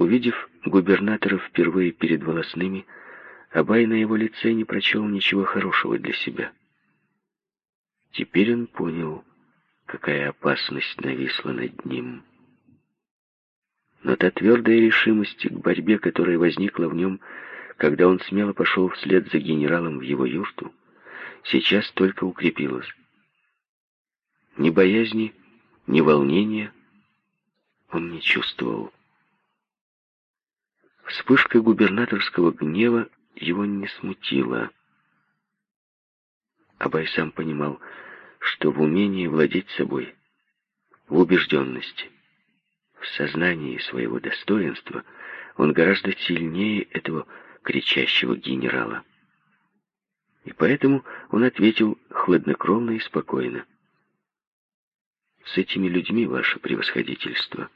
Увидев губернатора впервые перед волосными, Абай на его лице не прочел ничего хорошего для себя. Теперь он понял, какая опасность нависла над ним. Но та твердая решимость к борьбе, которая возникла в нем, когда он смело пошел вслед за генералом в его юрту, сейчас только укрепилась. Ни боязни, ни волнения он не чувствовал. Вспышка губернаторского гнева его не смутила. Абай сам понимал, что в умении владеть собой, в убежденности, в сознании своего достоинства он гораздо сильнее этого кричащего генерала. И поэтому он ответил хладнокровно и спокойно. «С этими людьми, ваше превосходительство,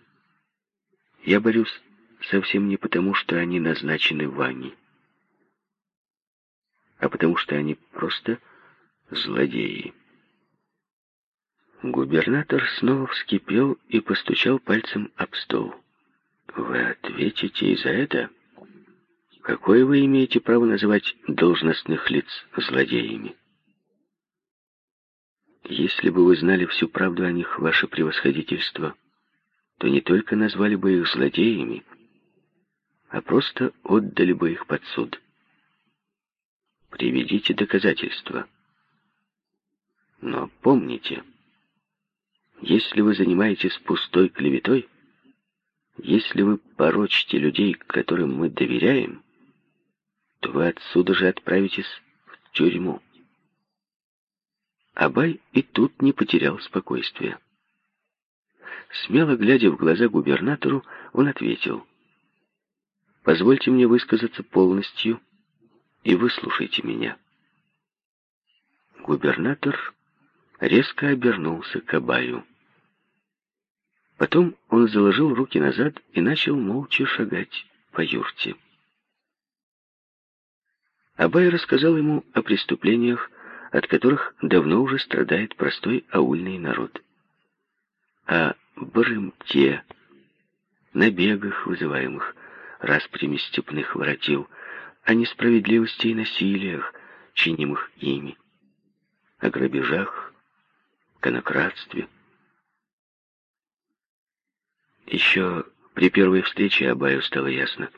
я борюсь совсем не потому, что они назначены вами, а потому что они просто злодеи». Губернатор снова вскипел и постучал пальцем об стол. «Вы ответите и за это? Какое вы имеете право называть должностных лиц злодеями?» «Если бы вы знали всю правду о них, ваше превосходительство, то не только назвали бы их злодеями, а просто отдали бы их под суд. Приведите доказательства. Но помните...» Если вы занимаетесь пустой клеветой, если вы порочите людей, которым мы доверяем, то вы отсюда же отправитесь в тюрьму. Абай и тут не потерял спокойствия. Смело глядя в глаза губернатору, он ответил, «Позвольте мне высказаться полностью и выслушайте меня». Губернатор резко обернулся к Абаю. Потом он заложил руки назад и начал молча шагать по юрте. Абай рассказал ему о преступлениях, от которых давно уже страдает простой аульный народ. О барымте, набегах, вызываемых распрями степных воротил, о несправедливости и насилиях, чинимых ими, о грабежах, конократстве. Еще при первой встрече Абаю стало ясно,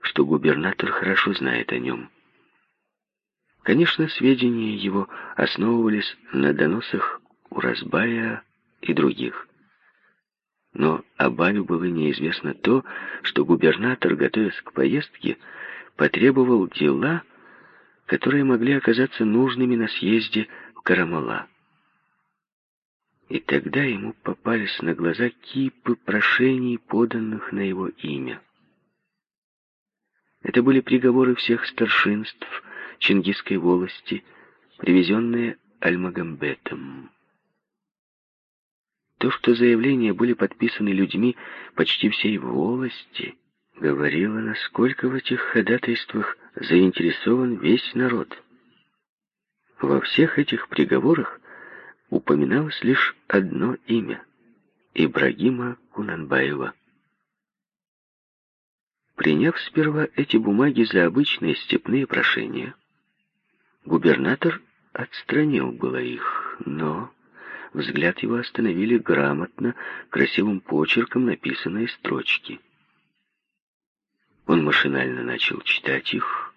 что губернатор хорошо знает о нем. Конечно, сведения его основывались на доносах у Разбая и других. Но Абаю было неизвестно то, что губернатор, готовясь к поездке, потребовал дела, которые могли оказаться нужными на съезде в Карамала. И тогда ему попались на глаза кипы прошений, поданных на его имя. Это были приговоры всех старшинств Чингисской волости, привезенные Альмагамбетом. То, что заявления были подписаны людьми почти всей волости, говорило, насколько в этих ходатайствах заинтересован весь народ. Во всех этих приговорах упоминалось лишь одно имя — Ибрагима Кунанбаева. Приняв сперва эти бумаги за обычные степные прошения, губернатор отстранил было их, но взгляд его остановили грамотно, красивым почерком написанные строчки. Он машинально начал читать их,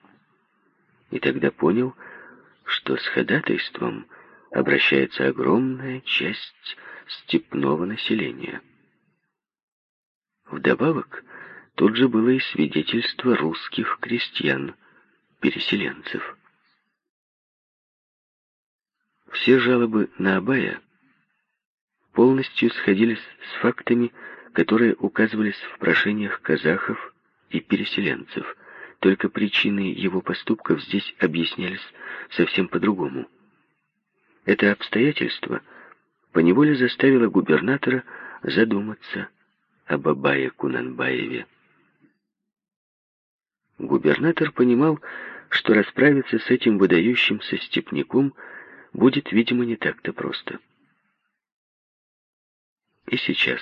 и тогда понял, что с ходатайством обращается огромная часть степного населения. Вдобавок, тут же было и свидетельство русских крестьян, переселенцев. Все жалобы на Абая полностью сходились с фактами, которые указывались в прошениях казахов и переселенцев, только причины его поступков здесь объяснялись совсем по-другому. Это обстоятельство поневоле заставило губернатора задуматься об Абае Кунанбаеве. Губернатор понимал, что расправиться с этим выдающимся степняком будет, видимо, не так-то просто. И сейчас,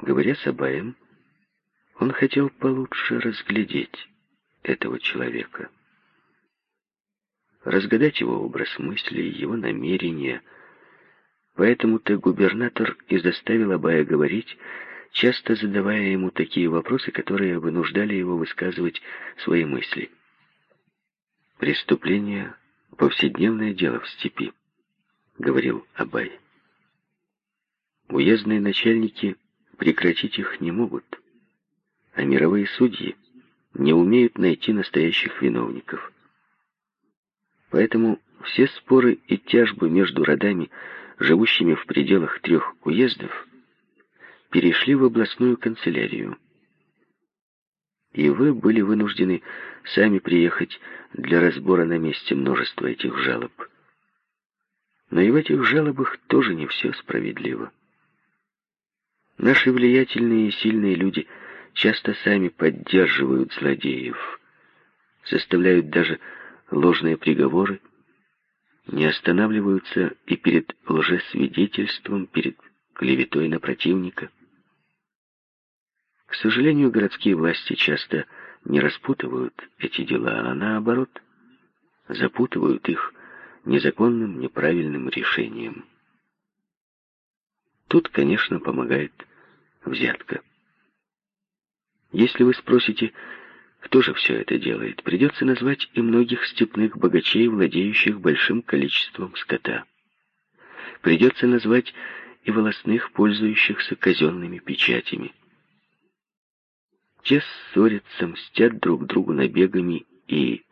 говоря с Абаем, Он хотел получше разглядеть этого человека, разгадать его образ мысли, его намерения. Поэтому-то губернатор и заставил Абая говорить, часто задавая ему такие вопросы, которые вынуждали его высказывать свои мысли. «Преступление — повседневное дело в степи», — говорил Абай. «Уездные начальники прекратить их не могут, а мировые судьи не умеют найти настоящих виновников. Поэтому все споры и тяжбы между родами, живущими в пределах трех уездов, перешли в областную канцелярию. И вы были вынуждены сами приехать для разбора на месте множества этих жалоб. Но и в этих жалобах тоже не все справедливо. Наши влиятельные и сильные люди часто сами поддерживают злодеев, составляют даже ложные приговоры, не останавливаются и перед лжесвидетельством, перед клеветой на противника. К сожалению, городские власти часто не распутывают эти дела, а наоборот, запутывают их незаконным, неправильным решением. Тут, конечно, помогает взятка. Если вы спросите, кто же все это делает, придется назвать и многих степных богачей, владеющих большим количеством скота. Придется назвать и волосных, пользующихся казенными печатями. Те ссорятся, мстят друг другу набегами и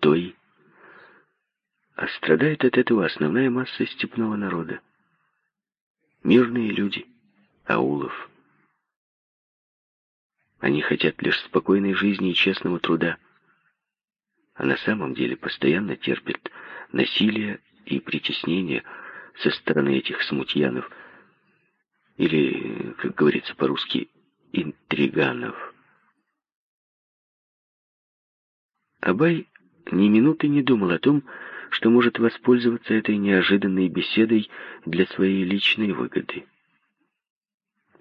той, а страдает от этого основная масса степного народа. Мирные люди, аулов. Они хотят лишь спокойной жизни и честного труда, а на самом деле постоянно терпят насилие и притеснение со стороны этих смутьянов, или, как говорится по-русски, интриганов. Абай ни минуты не думал о том, что может воспользоваться этой неожиданной беседой для своей личной выгоды.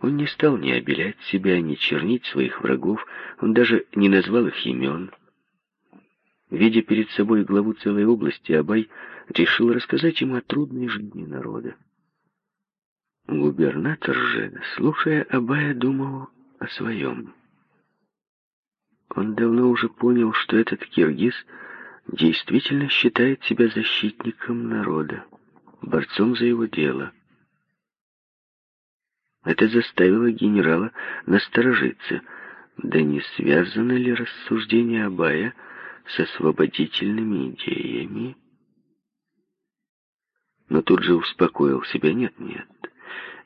Он не стал ни обелять себя, ни чернить своих врагов, он даже не назвал их имен. Видя перед собой главу целой области, Абай решил рассказать ему о трудной жизни народа. Губернатор же, слушая Абая, думал о своем. Он давно уже понял, что этот киргиз действительно считает себя защитником народа, борцом за его дело. Это заставило генерала насторожиться. Да не связано ли рассуждение Абая с освободительными идеями? Но тут же успокоил себя. Нет, нет.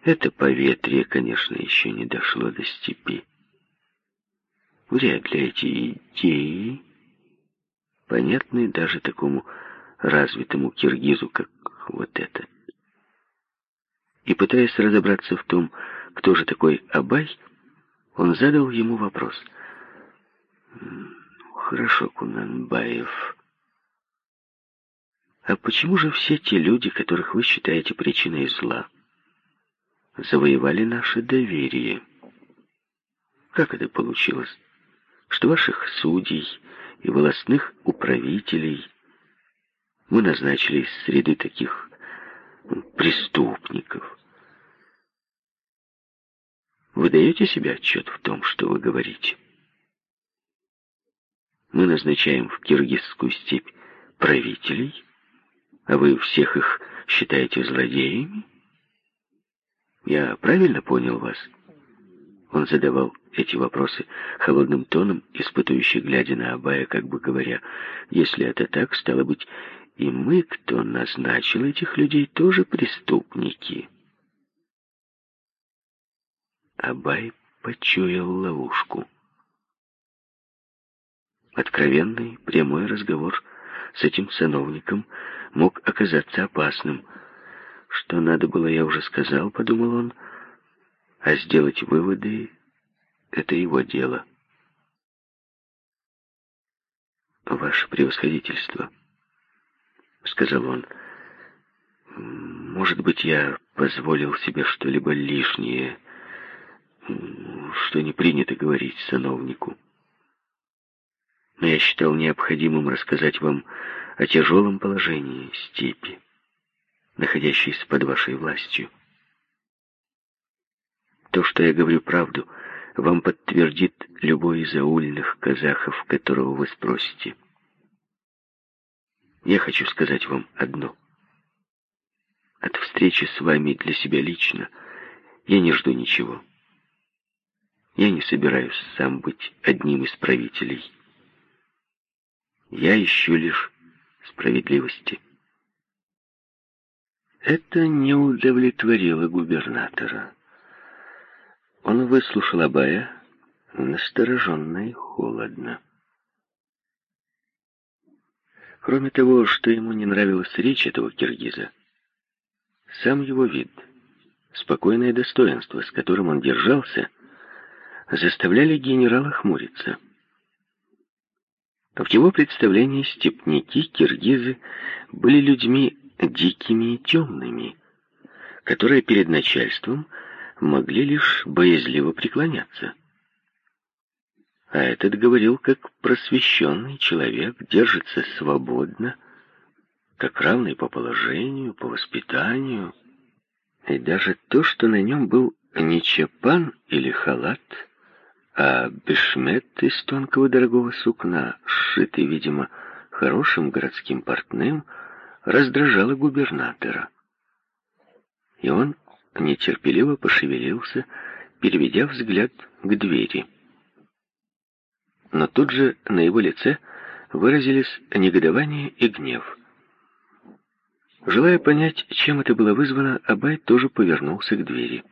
Это поветрие, конечно, еще не дошло до степи. Вряд ли эти идеи понятны даже такому развитому киргизу, как вот этот. И пытаясь разобраться в том, кто же такой Абай, он задал ему вопрос. «Хорошо, Кунанбаев. А почему же все те люди, которых вы считаете причиной зла, завоевали наше доверие? Как это получилось, что ваших судей и волостных управителей мы назначили из среды таких преступников. Вы даете себе отчет в том, что вы говорите? Мы назначаем в киргизскую степь правителей, а вы всех их считаете злодеями? Я правильно понял вас? Он задавал эти вопросы холодным тоном, испытывающий, глядя на Абая, как бы говоря, если это так, стало быть, и мы, кто назначил этих людей, тоже преступники. Абай почуял ловушку. Откровенный, прямой разговор с этим сановником мог оказаться опасным. Что надо было, я уже сказал, подумал он, а сделать выводы — это его дело. Ваше превосходительство —— сказал он. «Может быть, я позволил себе что-либо лишнее, что не принято говорить сановнику. Но я считал необходимым рассказать вам о тяжелом положении степи, находящейся под вашей властью. То, что я говорю правду, вам подтвердит любой из аульных казахов, которого вы спросите. Я хочу сказать вам одно. От встречи с вами для себя лично я не жду ничего. Я не собираюсь сам быть одним из правителей. Я ищу лишь справедливости. Это не удовлетворило губернатора. Он выслушал Абая настороженно и холодно. Кроме того, что ему не нравилась речь этого киргиза, сам его вид, спокойное достоинство, с которым он держался, заставляли генерала хмуриться. В его представлении степняки, киргизы, были людьми дикими и темными, которые перед начальством могли лишь боязливо преклоняться. А этот говорил, как просвещенный человек, держится свободно, как равный по положению, по воспитанию. И даже то, что на нем был не чапан или халат, а бешмет из тонкого дорогого сукна, сшитый, видимо, хорошим городским портным, раздражало губернатора. И он нетерпеливо пошевелился, переведя взгляд к двери. Но тут же на его лице выразились негодование и гнев. Желая понять, чем это было вызвано, Абай тоже повернулся к двери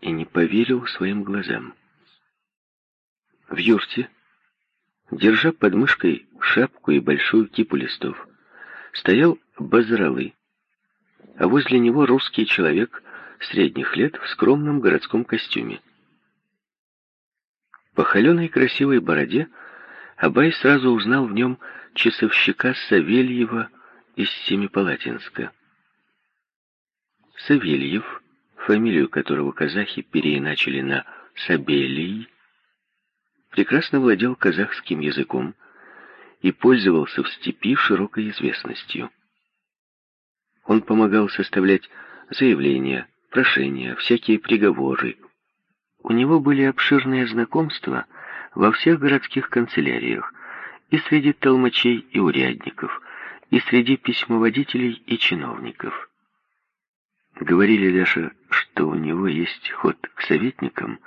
и не поверил своим глазам. В юрте, держа под мышкой шапку и большую кипу листов, стоял Базралы, а возле него русский человек средних лет в скромном городском костюме. По холеной красивой бороде Абай сразу узнал в нем часовщика Савельева из Семипалатинска. Савельев фамилию которого казахи переиначили на Сабелий, прекрасно владел казахским языком и пользовался в степи широкой известностью. Он помогал составлять заявления, прошения, всякие приговоры. У него были обширные знакомства во всех городских канцеляриях, и среди толмачей и урядников, и среди письмоводителей и чиновников. Говорили даже, что у него есть ход к советникам,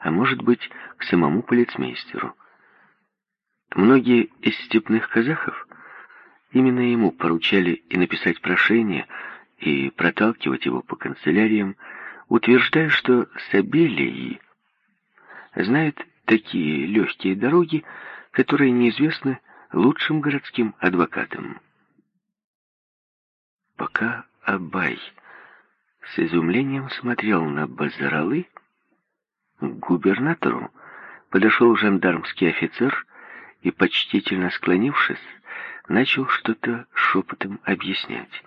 а может быть, к самому полицмейстеру. Многие из степных казахов именно ему поручали и написать прошение, и проталкивать его по канцеляриям, утверждая, что Сабелий знает такие легкие дороги, которые неизвестны лучшим городским адвокатам. Пока Абай с изумлением смотрел на Базаралы, к губернатору подошел жандармский офицер и, почтительно склонившись, начал что-то шепотом объяснять.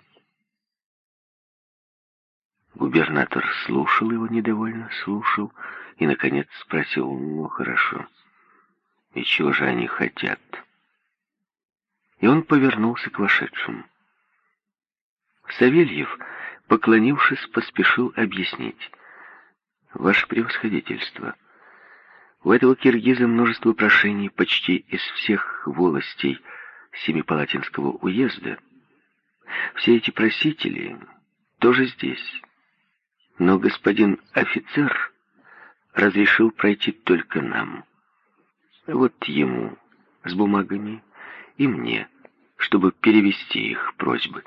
Губернатор слушал его недовольно, слушал и, наконец, спросил, ну, хорошо, и чего же они хотят? И он повернулся к вошедшим. Савельев Поклонившись, поспешил объяснить. «Ваше превосходительство, у этого киргиза множество прошений почти из всех волостей Семипалатинского уезда. Все эти просители тоже здесь. Но господин офицер разрешил пройти только нам. Вот ему с бумагами и мне, чтобы перевести их просьбы.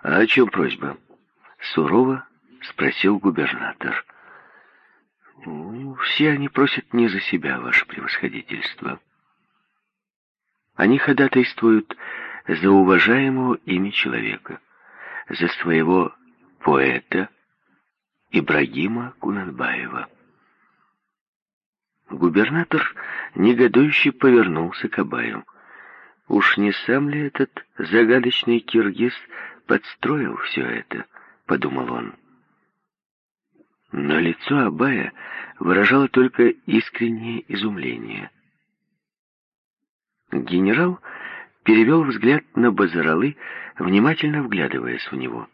«А о чем просьба?» Сурово спросил губернатор. «Ну, «Все они просят не за себя, ваше превосходительство. Они ходатайствуют за уважаемого ими человека, за своего поэта Ибрагима Кунанбаева». Губернатор негодующе повернулся к Абаю. Уж не сам ли этот загадочный киргиз подстроил все это, подумал он. Но лицо Абая выражало только искреннее изумление. Генерал перевел взгляд на Базаралы, внимательно вглядываясь в него.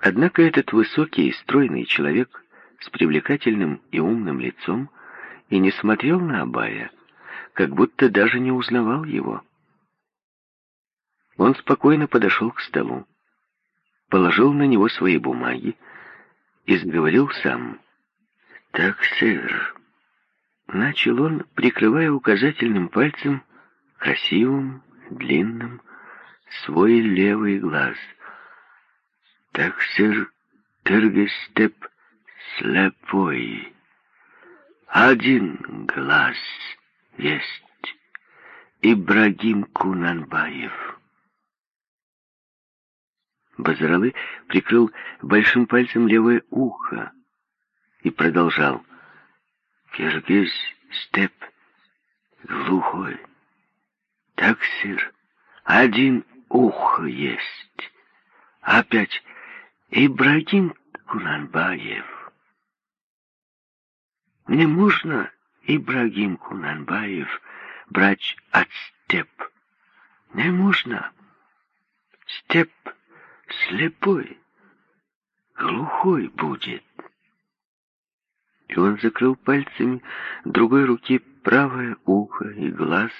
Однако этот высокий и стройный человек с привлекательным и умным лицом и не смотрел на Абая, как будто даже не узнавал его. Он спокойно подошел к столу, положил на него свои бумаги и заговорил сам. «Так, сэр», — начал он, прикрывая указательным пальцем, красивым, длинным, свой левый глаз. «Так, сэр, Тергестеп слепой. Один глаз есть Ибрагим Кунанбаев». Базаралы прикрыл большим пальцем левое ухо и продолжал. Киргиз степ глухой. Так, сыр, один ухо есть. Опять Ибрагим Кунанбаев. Мне можно, Ибрагим Кунанбаев, брать от степ? Не можно. Степ слепой, глухой будет. И он закрыл пальцами другой руки правое ухо и глаз,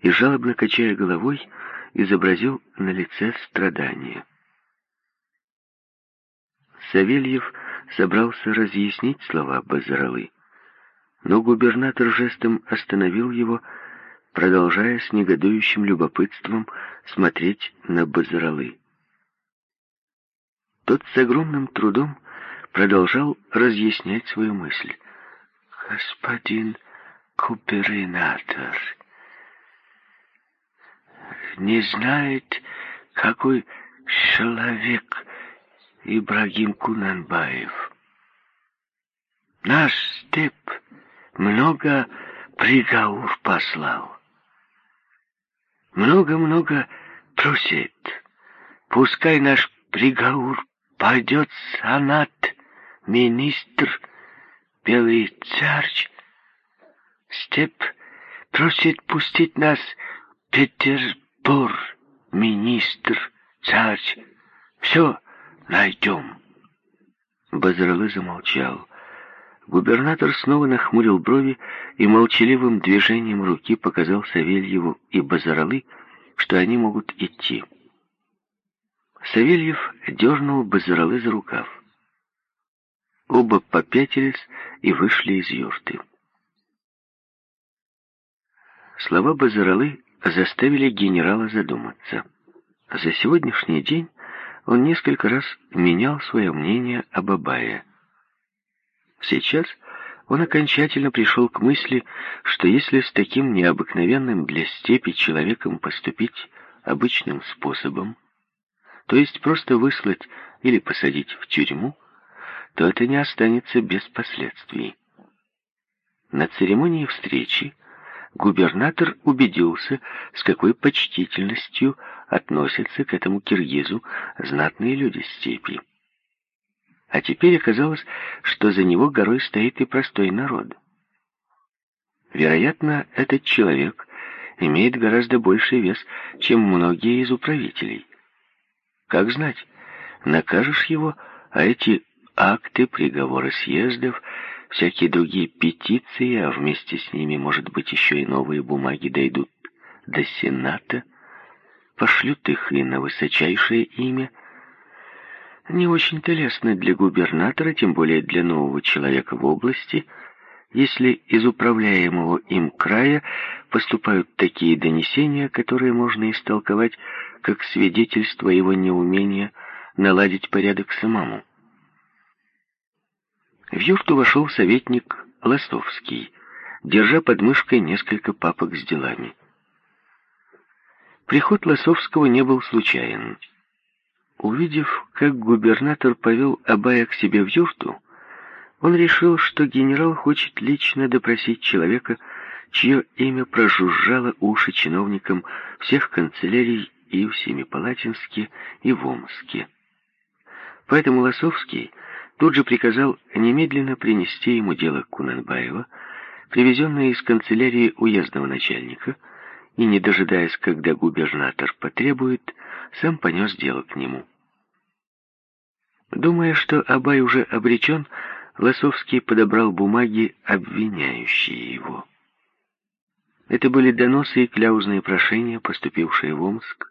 и, жалобно качая головой, изобразил на лице страдание. Савельев собрался разъяснить слова Базаралы, но губернатор жестом остановил его, продолжая с негодующим любопытством смотреть на Базаралы. Тот с огромным трудом продолжал разъяснять свою мысль. «Господин губернатор не знает, какой человек Ибрагим Кунанбаев. Наш степ много приговор послал много-много просит. Пускай наш приговор пойдет санат, министр, белый царь. Степ просит пустить нас Петербург, министр, царь. Все найдем. Базаралы замолчал. Губернатор снова нахмурил брови и молчаливым движением руки показал Савельеву и Базаралы, что они могут идти. Савельев дернул Базаралы за рукав. Оба попятились и вышли из юрты. Слова Базаралы заставили генерала задуматься. За сегодняшний день он несколько раз менял свое мнение об Абае. Сейчас он окончательно пришел к мысли, что если с таким необыкновенным для степи человеком поступить обычным способом, то есть просто выслать или посадить в тюрьму, то это не останется без последствий. На церемонии встречи губернатор убедился, с какой почтительностью относятся к этому киргизу знатные люди степи. А теперь оказалось, что за него горой стоит и простой народ. Вероятно, этот человек имеет гораздо больший вес, чем многие из управителей. Как знать, накажешь его, а эти акты, приговоры съездов, всякие другие петиции, а вместе с ними, может быть, еще и новые бумаги дойдут до Сената, пошлют их и на высочайшее имя – не очень-то лестно для губернатора, тем более для нового человека в области, если из управляемого им края поступают такие донесения, которые можно истолковать как свидетельство его неумения наладить порядок самому. В юрту вошел советник Ластовский, держа под мышкой несколько папок с делами. Приход Лосовского не был случайен. Увидев, как губернатор повел Абая к себе в юрту, он решил, что генерал хочет лично допросить человека, чье имя прожужжало уши чиновникам всех канцелярий и в Семипалатинске, и в Омске. Поэтому Лосовский тут же приказал немедленно принести ему дело Кунанбаева, привезенное из канцелярии уездного начальника, и, не дожидаясь, когда губернатор потребует, сам понес дело к нему. Думая, что Абай уже обречен, Лосовский подобрал бумаги, обвиняющие его. Это были доносы и кляузные прошения, поступившие в Омск,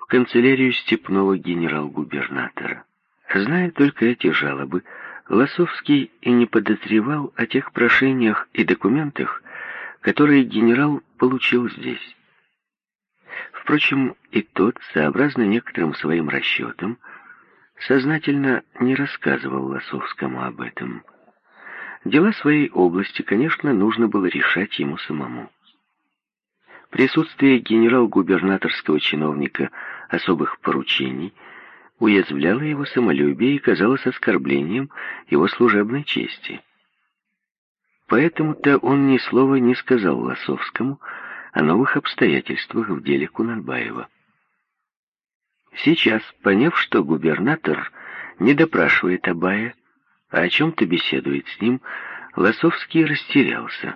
в канцелярию степного генерал-губернатора. Зная только эти жалобы, Лосовский и не подозревал о тех прошениях и документах, которые генерал получил здесь. Впрочем, и тот, сообразно некоторым своим расчетам, сознательно не рассказывал Лосовскому об этом. Дела своей области, конечно, нужно было решать ему самому. Присутствие генерал-губернаторского чиновника особых поручений уязвляло его самолюбие и казалось оскорблением его служебной чести. Поэтому-то он ни слова не сказал Лосовскому о новых обстоятельствах в деле Кунанбаева. Сейчас, поняв, что губернатор не допрашивает Абая, а о чем-то беседует с ним, Лосовский растерялся.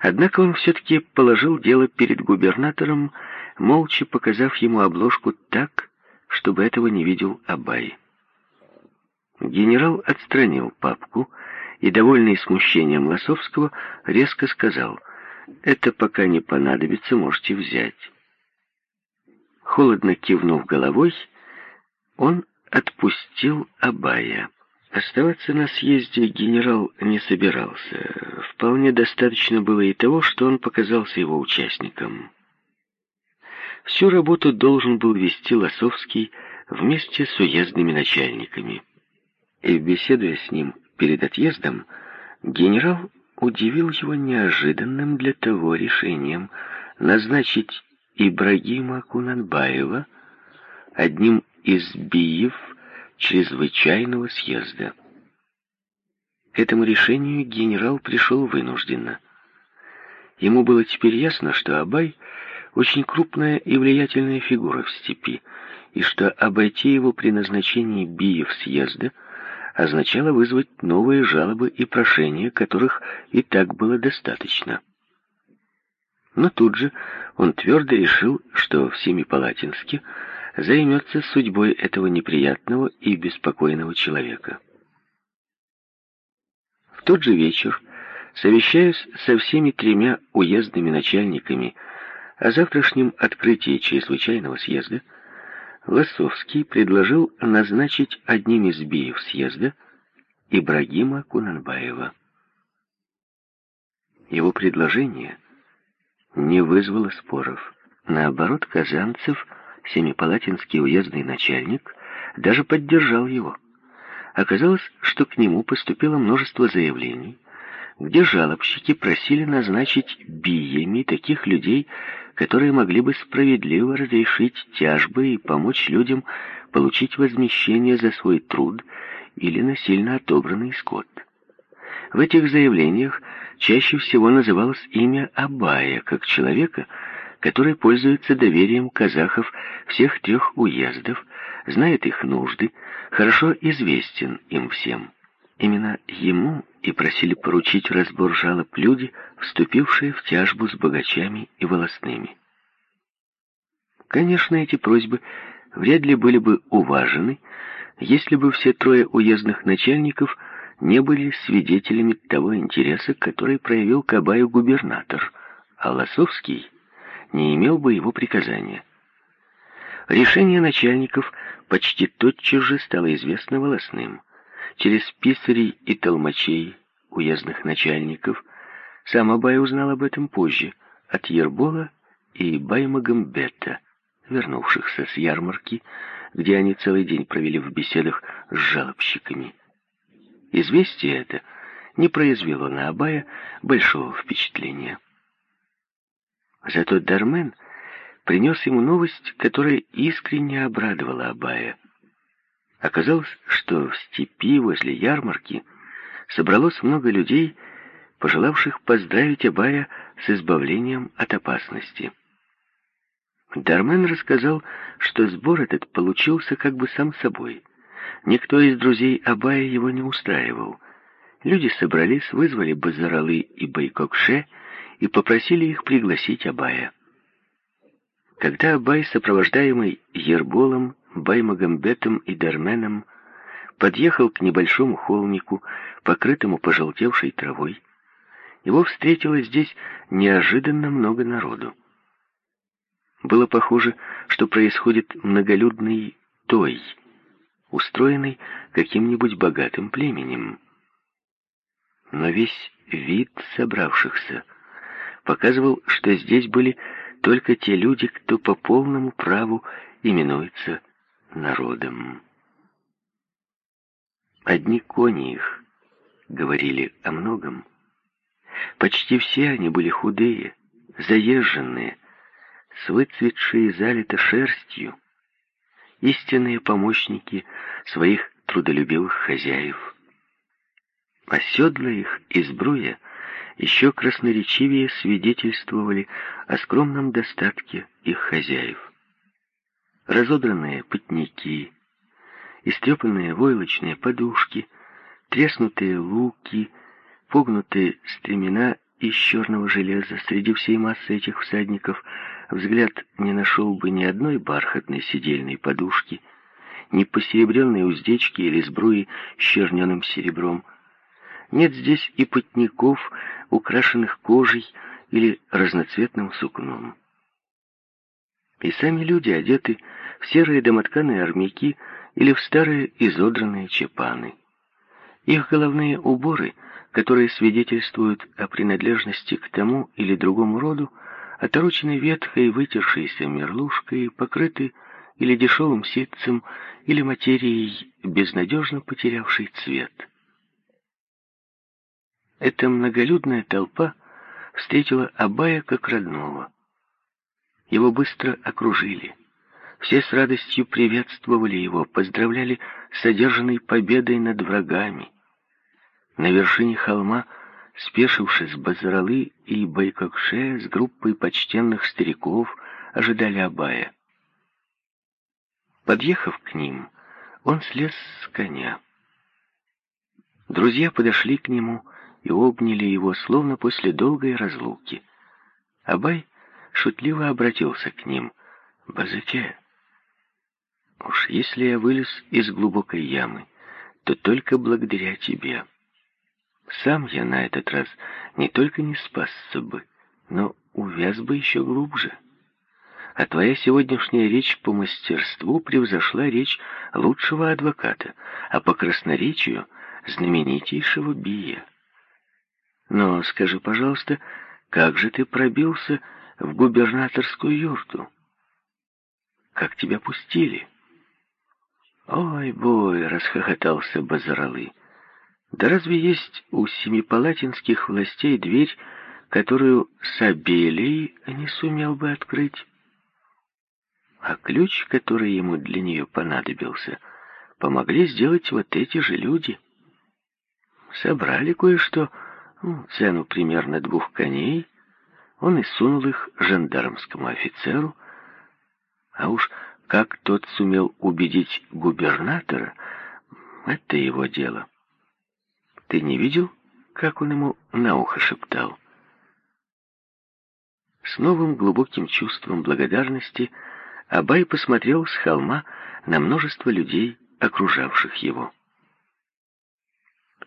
Однако он все-таки положил дело перед губернатором, молча показав ему обложку так, чтобы этого не видел Абай. Генерал отстранил папку и, довольный смущением Лосовского, резко сказал, «Это пока не понадобится, можете взять». Холодно кивнув головой, он отпустил Абая. Оставаться на съезде генерал не собирался. Вполне достаточно было и того, что он показался его участником. Всю работу должен был вести Лосовский вместе с уездными начальниками. И, беседуя с ним перед отъездом, генерал удивил его неожиданным для того решением назначить Ибрагима Кунанбаева одним из биев чрезвычайного съезда. К этому решению генерал пришел вынужденно. Ему было теперь ясно, что Абай очень крупная и влиятельная фигура в степи, и что обойти его при назначении биев съезда означало вызвать новые жалобы и прошения, которых и так было достаточно. Но тут же он твердо решил, что в Семипалатинске займется судьбой этого неприятного и беспокойного человека. В тот же вечер, совещаясь со всеми тремя уездными начальниками о завтрашнем открытии чрезвычайного съезда, Лосовский предложил назначить одним из биев съезда Ибрагима Кунанбаева. Его предложение не вызвало споров. Наоборот, Казанцев, семипалатинский уездный начальник, даже поддержал его. Оказалось, что к нему поступило множество заявлений, где жалобщики просили назначить биями таких людей, которые могли бы справедливо разрешить тяжбы и помочь людям получить возмещение за свой труд или насильно отобранный скот. В этих заявлениях чаще всего называлось имя Абая, как человека, который пользуется доверием казахов всех трех уездов, знает их нужды, хорошо известен им всем. Именно ему и просили поручить разбор жалоб люди, вступившие в тяжбу с богачами и волосными. Конечно, эти просьбы вряд ли были бы уважены, если бы все трое уездных начальников – не были свидетелями того интереса, который проявил к Абаю губернатор, а Лосовский не имел бы его приказания. Решение начальников почти тотчас же стало известно волосным. Через писарей и толмачей уездных начальников сам Абай узнал об этом позже, от Ербола и Баймагамбета, вернувшихся с ярмарки, где они целый день провели в беседах с жалобщиками. Известие это не произвело на Абая большого впечатления. Зато Дармен принес ему новость, которая искренне обрадовала Абая. Оказалось, что в степи возле ярмарки собралось много людей, пожелавших поздравить Абая с избавлением от опасности. Дармен рассказал, что сбор этот получился как бы сам собой. Никто из друзей Абая его не устраивал. Люди собрались, вызвали Базаралы и Байкокше и попросили их пригласить Абая. Когда Абай, сопровождаемый Ерболом, Баймагамбетом и Дарменом, подъехал к небольшому холмику, покрытому пожелтевшей травой, его встретило здесь неожиданно много народу. Было похоже, что происходит многолюдный той, устроенный каким-нибудь богатым племенем. Но весь вид собравшихся показывал, что здесь были только те люди, кто по полному праву именуется народом. Одни кони их говорили о многом. Почти все они были худые, заезженные, с выцветшей залито шерстью, истинные помощники своих трудолюбивых хозяев. А седла их из бруя еще красноречивее свидетельствовали о скромном достатке их хозяев. Разодранные потники, истрепанные войлочные подушки, треснутые луки, погнутые стремена из черного железа. Среди всей массы этих всадников взгляд не нашел бы ни одной бархатной сидельной подушки, ни посеребренной уздечки или сбруи с черненым серебром. Нет здесь и потников, украшенных кожей или разноцветным сукном. И сами люди одеты в серые домотканые армяки или в старые изодранные чепаны. Их головные уборы, которые свидетельствуют о принадлежности к тому или другому роду, оторочены ветхой, вытершейся мерлушкой, покрыты или дешевым ситцем, или материей, безнадежно потерявшей цвет. Эта многолюдная толпа встретила Абая как родного. Его быстро окружили. Все с радостью приветствовали его, поздравляли с одержанной победой над врагами. На вершине холма, спешившись Базаралы и Байкокше с группой почтенных стариков, ожидали Абая. Подъехав к ним, он слез с коня. Друзья подошли к нему и обняли его, словно после долгой разлуки. Абай шутливо обратился к ним. «Базаке, Уж если я вылез из глубокой ямы, то только благодаря тебе. Сам я на этот раз не только не спасся бы, но увяз бы еще глубже. А твоя сегодняшняя речь по мастерству превзошла речь лучшего адвоката, а по красноречию — знаменитейшего бия. Но скажи, пожалуйста, как же ты пробился в губернаторскую юрту? Как тебя пустили?» «Ой, бой!» — расхохотался Базаралы. «Да разве есть у семипалатинских властей дверь, которую Сабелий не сумел бы открыть?» А ключ, который ему для нее понадобился, помогли сделать вот эти же люди. Собрали кое-что, ну, цену примерно двух коней, он и сунул их жандармскому офицеру, а уж как тот сумел убедить губернатора, это его дело. Ты не видел, как он ему на ухо шептал? С новым глубоким чувством благодарности Абай посмотрел с холма на множество людей, окружавших его.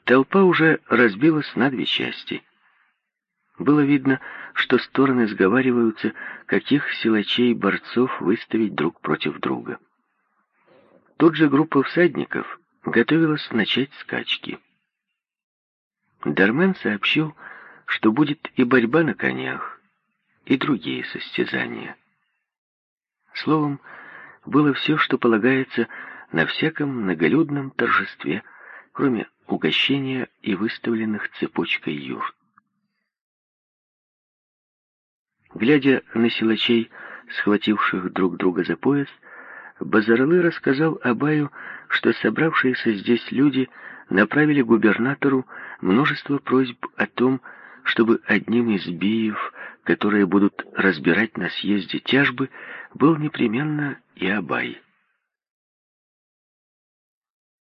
Толпа уже разбилась на две части — было видно, что стороны сговариваются, каких силачей-борцов выставить друг против друга. Тут же группа всадников готовилась начать скачки. Дармен сообщил, что будет и борьба на конях, и другие состязания. Словом, было все, что полагается на всяком многолюдном торжестве, кроме угощения и выставленных цепочкой юрт. Глядя на силачей, схвативших друг друга за пояс, Базарлы рассказал Абаю, что собравшиеся здесь люди направили губернатору множество просьб о том, чтобы одним из биев, которые будут разбирать на съезде тяжбы, был непременно и Абай.